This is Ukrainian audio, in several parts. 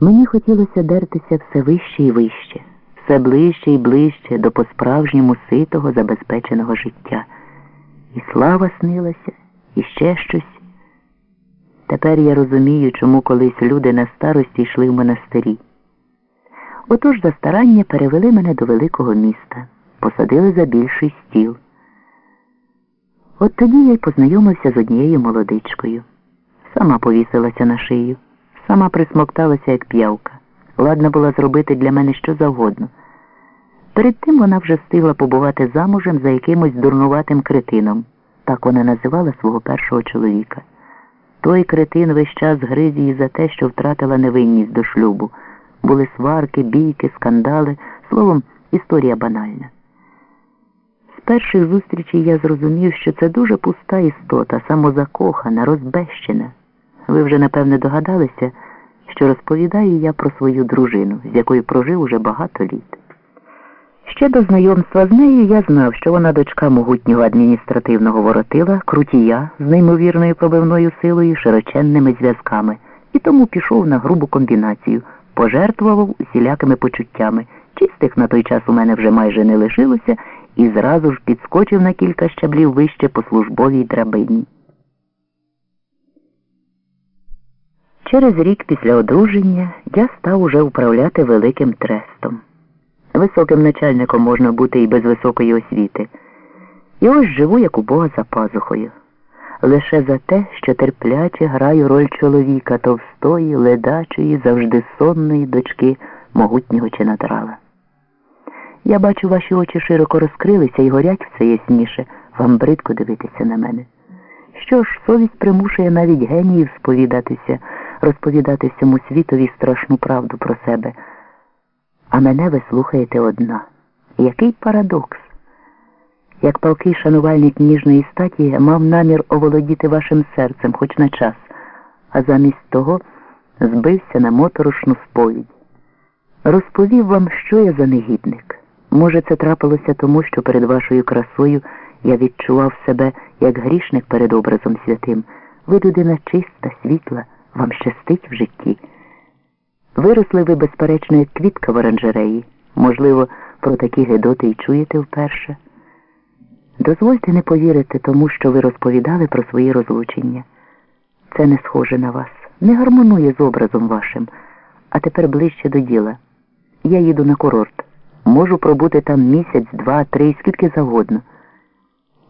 Мені хотілося дертися все вище і вище, все ближче і ближче до по-справжньому ситого, забезпеченого життя. І слава снилася, і ще щось. Тепер я розумію, чому колись люди на старості йшли в монастирі. Отож за старання перевели мене до великого міста, посадили за більший стіл. От тоді я й познайомився з однією молодичкою. Сама повісилася на шию, сама присмокталася, як п'явка. Ладна була зробити для мене що завгодно. Перед тим вона вже встигла побувати замужем за якимось дурнуватим кретином. Так вона називала свого першого чоловіка. Той кретин весь час гриз її за те, що втратила невинність до шлюбу. Були сварки, бійки, скандали, словом, історія банальна. З перших зустрічей я зрозумів, що це дуже пуста істота, самозакохана, розбещена. Ви вже, напевне, догадалися, що розповідаю я про свою дружину, з якою прожив уже багато літ. Ще до знайомства з нею я знав, що вона дочка могутнього адміністративного воротила, крутія з неймовірною пробивною силою, широченними зв'язками, і тому пішов на грубу комбінацію, пожертвував усілякими почуттями. Чистих на той час у мене вже майже не лишилося, і зразу ж підскочив на кілька щаблів вище по службовій драбині. Через рік після одруження я став уже управляти великим трестом. Високим начальником можна бути і без високої освіти. І ось живу, як у Бога за пазухою. Лише за те, що терпляче граю роль чоловіка товстої, ледачої, завжди сонної дочки могутнього чинадрала. Я бачу, ваші очі широко розкрилися і горять все ясніше, вам бридко дивитися на мене. Що ж, совість примушує навіть геніїв сповідатися, розповідати всьому світові страшну правду про себе. А мене ви слухаєте одна. Який парадокс? Як палкий шанувальник ніжної статі мав намір оволодіти вашим серцем хоч на час, а замість того збився на моторошну сповідь. Розповів вам, що я за негідник. Може, це трапилося тому, що перед вашою красою я відчував себе як грішник перед образом святим. Ви людина чиста, світла, вам щастить в житті. Виросли ви, безперечно, як квітка в оранжереї. Можливо, про такі гедоти й чуєте вперше. Дозвольте не повірити тому, що ви розповідали про свої розлучення. Це не схоже на вас, не гармонує з образом вашим. А тепер ближче до діла. Я їду на курорт. Можу пробути там місяць, два, три, скільки завгодно.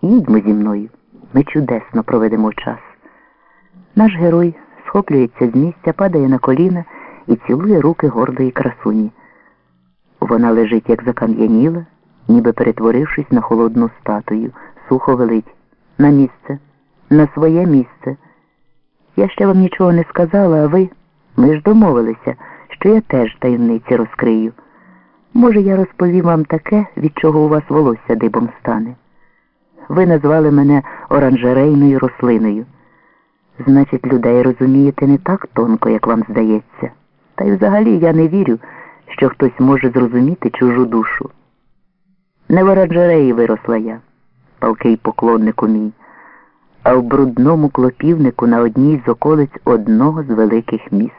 Їдьмо зі мною. Ми чудесно проведемо час. Наш герой схоплюється з місця, падає на коліна і цілує руки гордої красуні. Вона лежить, як закам'яніла, ніби перетворившись на холодну статую, сухо велить. На місце, на своє місце. Я ще вам нічого не сказала, а ви, ми ж домовилися, що я теж таємниці розкрию. Може, я розповім вам таке, від чого у вас волосся дибом стане. Ви назвали мене оранжерейною рослиною. Значить, людей розумієте не так тонко, як вам здається. Та й взагалі я не вірю, що хтось може зрозуміти чужу душу. Не в оранжереї виросла я, палкий поклоннику мій, а в брудному клопівнику на одній з околиць одного з великих міст.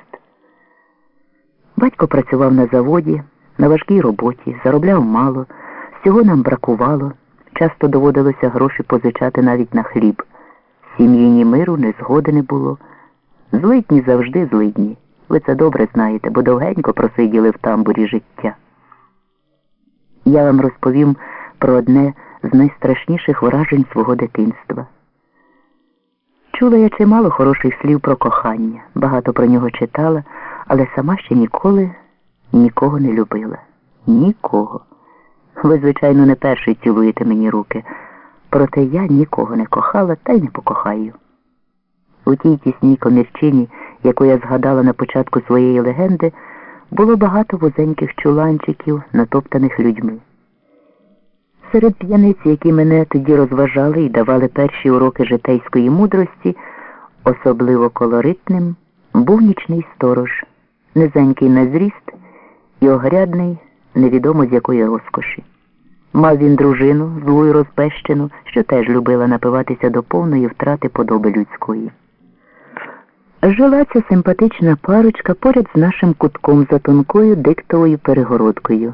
Батько працював на заводі, на важкій роботі, заробляв мало, всього нам бракувало, часто доводилося гроші позичати навіть на хліб. Сім'ї ні миру, ні згоди не було. Злидні завжди злидні. Ви це добре знаєте, бо довгенько просиділи в тамбурі життя. Я вам розповім про одне з найстрашніших вражень свого дитинства. Чула я чимало хороших слів про кохання, багато про нього читала, але сама ще ніколи нікого не любила. Нікого. Ви, звичайно, не перший цілуєте мені руки, проте я нікого не кохала та й не покохаю. У тій тісній комірчині, яку я згадала на початку своєї легенди, було багато вузеньких чуланчиків, натоптаних людьми. Серед п'яниць, які мене тоді розважали і давали перші уроки житейської мудрості, особливо колоритним, був нічний сторож, низенький на зріст і огрядний, невідомо з якої розкоші. Мав він дружину, злу й розпещену, що теж любила напиватися до повної втрати подоби людської. Жила ця симпатична парочка поряд з нашим кутком за тонкою диктовою перегородкою.